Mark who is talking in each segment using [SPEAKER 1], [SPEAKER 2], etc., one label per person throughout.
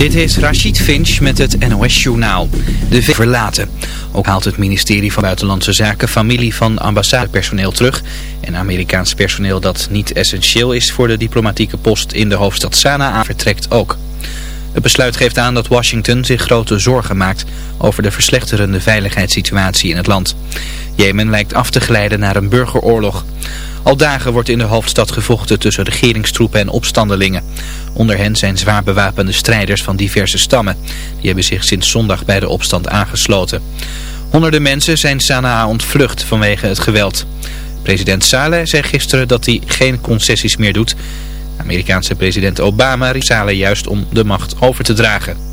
[SPEAKER 1] Dit is Rachid Finch met het NOS-journaal. De V verlaten. Ook haalt het ministerie van Buitenlandse Zaken familie van ambassadepersoneel terug. En Amerikaans personeel dat niet essentieel is voor de diplomatieke post in de hoofdstad Sanaa vertrekt ook. Het besluit geeft aan dat Washington zich grote zorgen maakt over de verslechterende veiligheidssituatie in het land. Jemen lijkt af te glijden naar een burgeroorlog. Al dagen wordt in de hoofdstad gevochten tussen regeringstroepen en opstandelingen. Onder hen zijn zwaar bewapende strijders van diverse stammen. Die hebben zich sinds zondag bij de opstand aangesloten. Honderden mensen zijn Sanaa ontvlucht vanwege het geweld. President Saleh zei gisteren dat hij geen concessies meer doet. Amerikaanse president Obama riep Saleh juist om de macht over te dragen.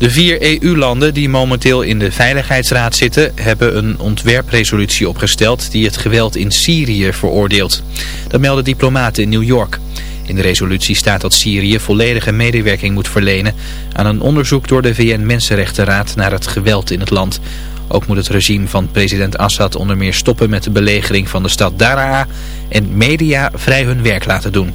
[SPEAKER 1] De vier EU-landen die momenteel in de Veiligheidsraad zitten hebben een ontwerpresolutie opgesteld die het geweld in Syrië veroordeelt. Dat melden diplomaten in New York. In de resolutie staat dat Syrië volledige medewerking moet verlenen aan een onderzoek door de VN-Mensenrechtenraad naar het geweld in het land. Ook moet het regime van president Assad onder meer stoppen met de belegering van de stad Daraa en media vrij hun werk laten doen.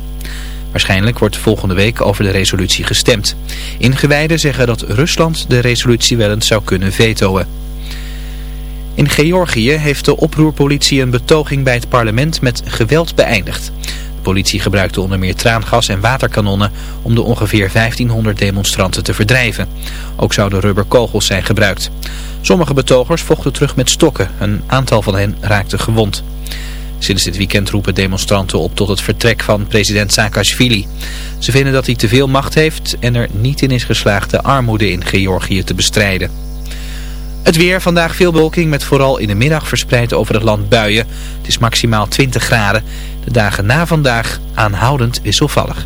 [SPEAKER 1] Waarschijnlijk wordt volgende week over de resolutie gestemd. Ingewijden zeggen dat Rusland de resolutie wel eens zou kunnen vetoen. In Georgië heeft de oproerpolitie een betoging bij het parlement met geweld beëindigd. De politie gebruikte onder meer traangas en waterkanonnen om de ongeveer 1500 demonstranten te verdrijven. Ook zouden rubberkogels zijn gebruikt. Sommige betogers vochten terug met stokken. Een aantal van hen raakte gewond. Sinds dit weekend roepen demonstranten op tot het vertrek van president Saakashvili. Ze vinden dat hij te veel macht heeft en er niet in is geslaagd de armoede in Georgië te bestrijden. Het weer, vandaag veel bewolking met vooral in de middag verspreid over het land buien. Het is maximaal 20 graden. De dagen na vandaag aanhoudend wisselvallig.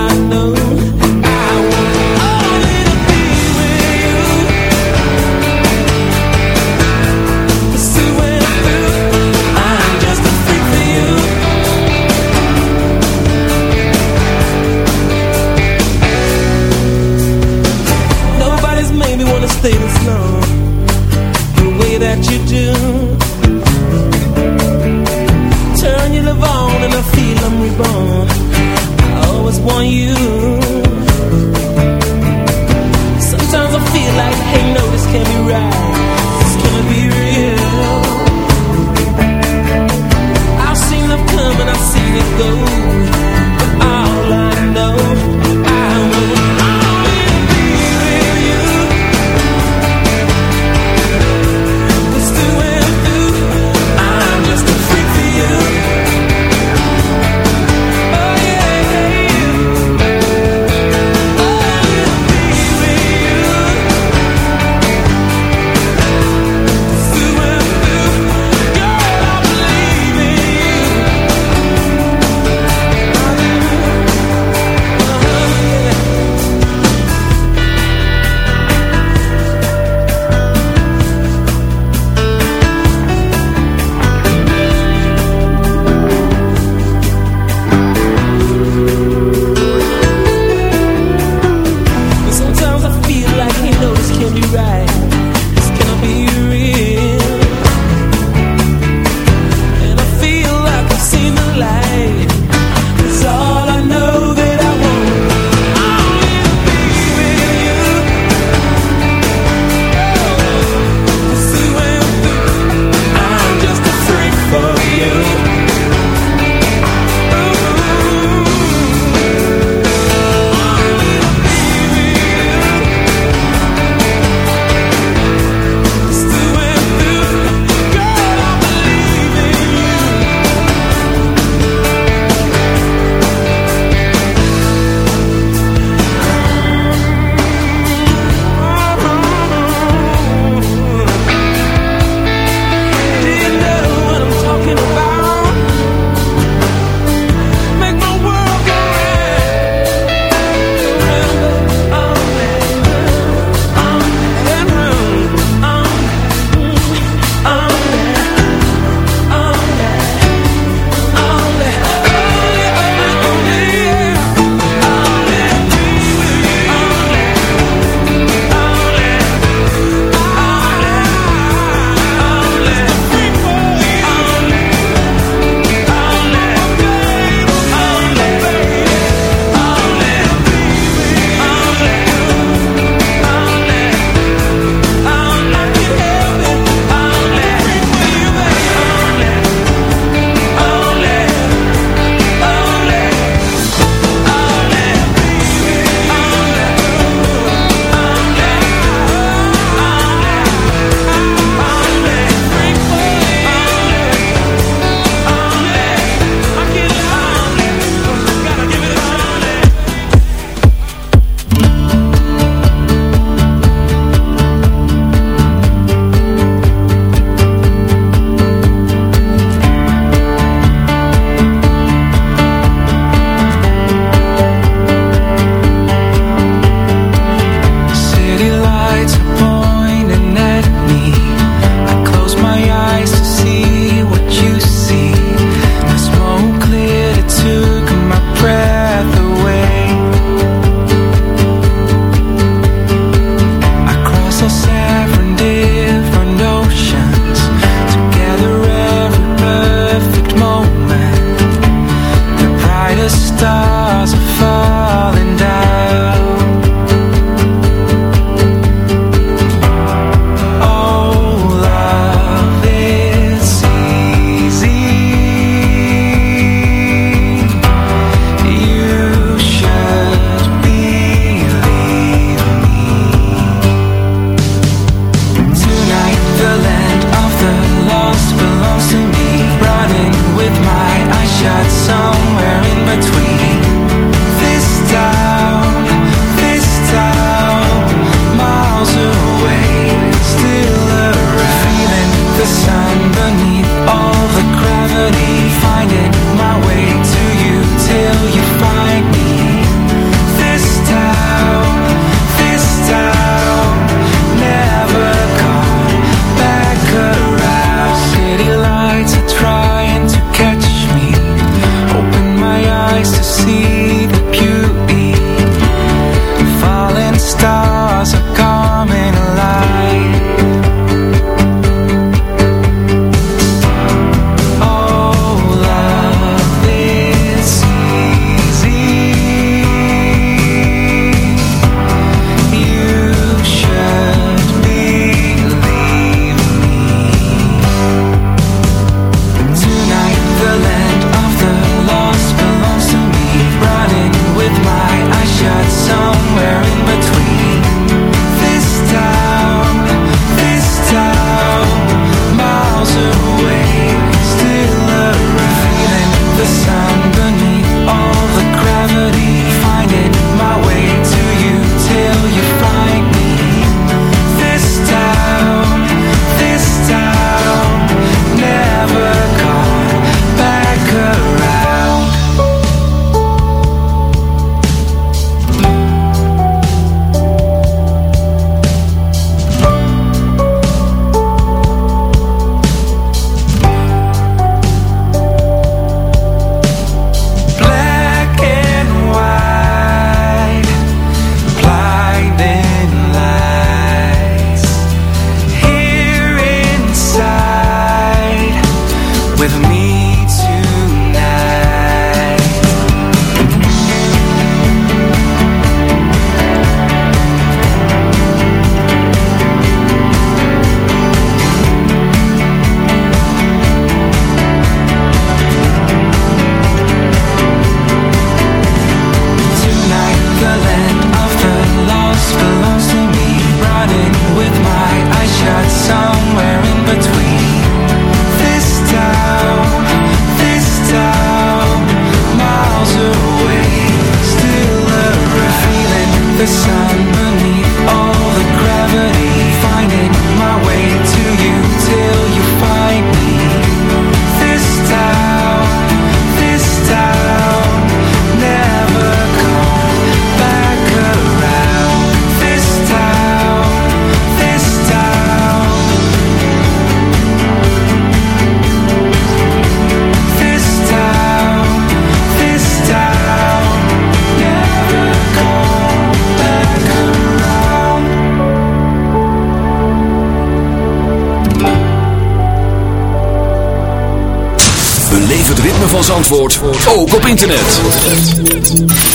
[SPEAKER 2] ook op internet.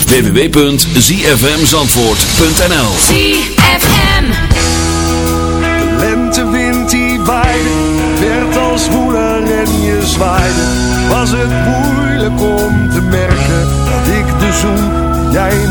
[SPEAKER 2] www.zfmzandvoort.nl
[SPEAKER 3] ZFM
[SPEAKER 4] De lentewind die waaide, werd als woeler en je zwaaide. Was het moeilijk om te merken dat ik de zoen jij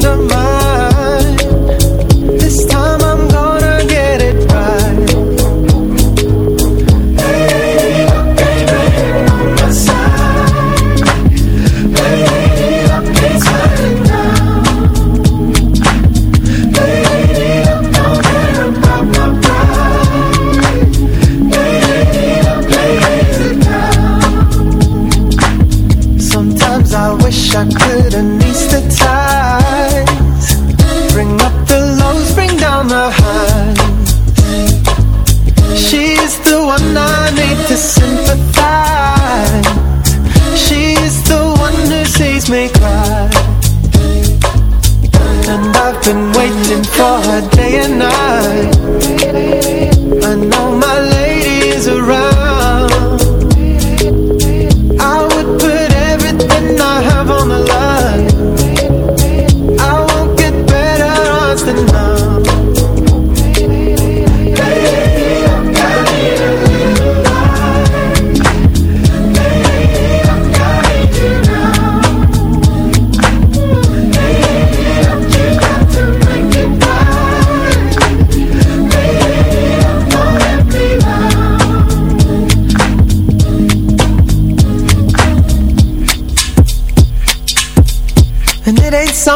[SPEAKER 5] good morning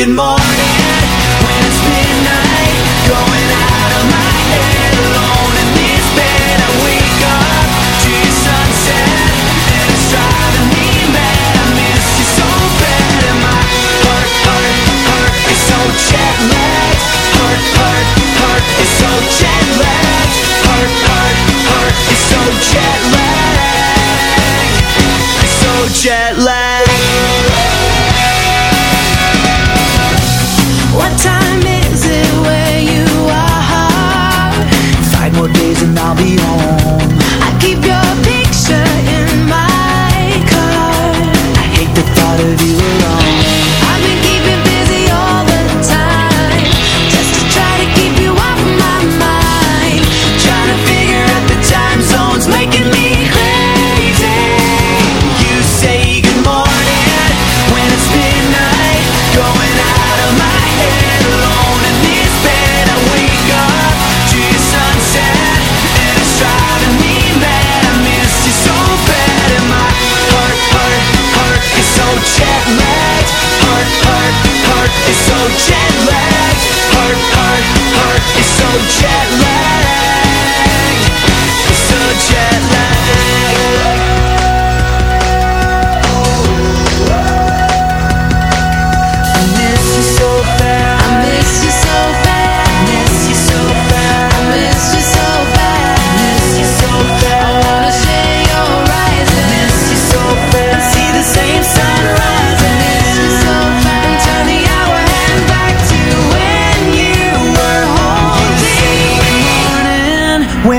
[SPEAKER 5] out of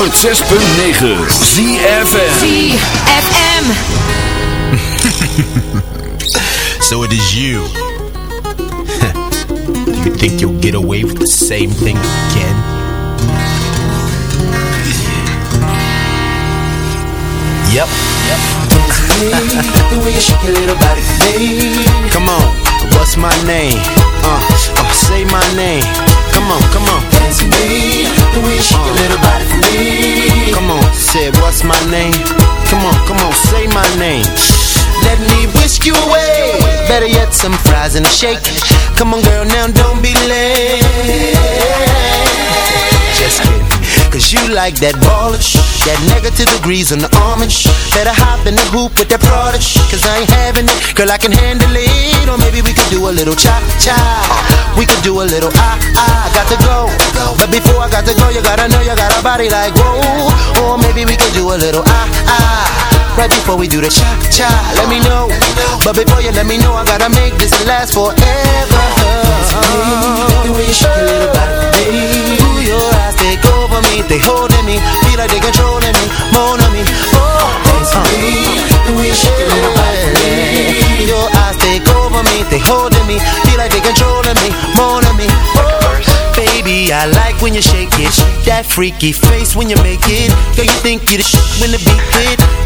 [SPEAKER 2] 106.9 ZFM.
[SPEAKER 6] ZFM.
[SPEAKER 7] So it is you. you think you'll get away with the same thing again? Yep.
[SPEAKER 8] The way you shake your little body, baby.
[SPEAKER 7] Come on. What's my name? Uh, uh, say my name. Come on, come on.
[SPEAKER 8] Dance with me. The way shake your little body for me.
[SPEAKER 7] Come on, say what's my name? Come on, come on, say my name. Let me whisk you away. Better yet, some fries and a shake. Come on, girl, now don't be late. Just kidding. Cause you like that ballish, that negative degrees on the almond. Better hop in the hoop with that prodish. Cause I ain't having it, girl, I can handle it. Or maybe we could do a little cha cha. We could do a little ah ah. Got to go. But before I got to go, you gotta know you got a body like whoa. Or maybe we could do a little ah ah. Right before we do the cha cha, let me know. But before you let me know, I gotta make this last forever.
[SPEAKER 8] The way you shake your little body, baby.
[SPEAKER 7] Your eyes take over me, they holding me, feel like they controlling me, more on me. Oh,
[SPEAKER 8] Dance me. The way you your
[SPEAKER 7] eyes take over me, they holding me, feel like they controlling me, more on me. Oh, baby, I when you shake it. That freaky face when you make it. Girl, you think you're the shit when the beat hit.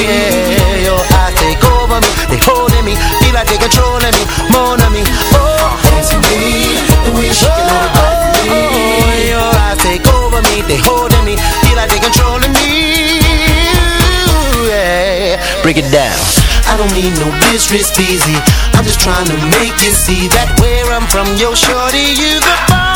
[SPEAKER 7] Yeah, your eyes take over me, they holding me, feel like they controlling me, more than me. Oh, me. Oh, your eyes take over me, they holding me, feel like they controlling me. Break it down. I don't need no business busy. I'm just trying to make you see that where I'm from, yo, shorty, you the bomb.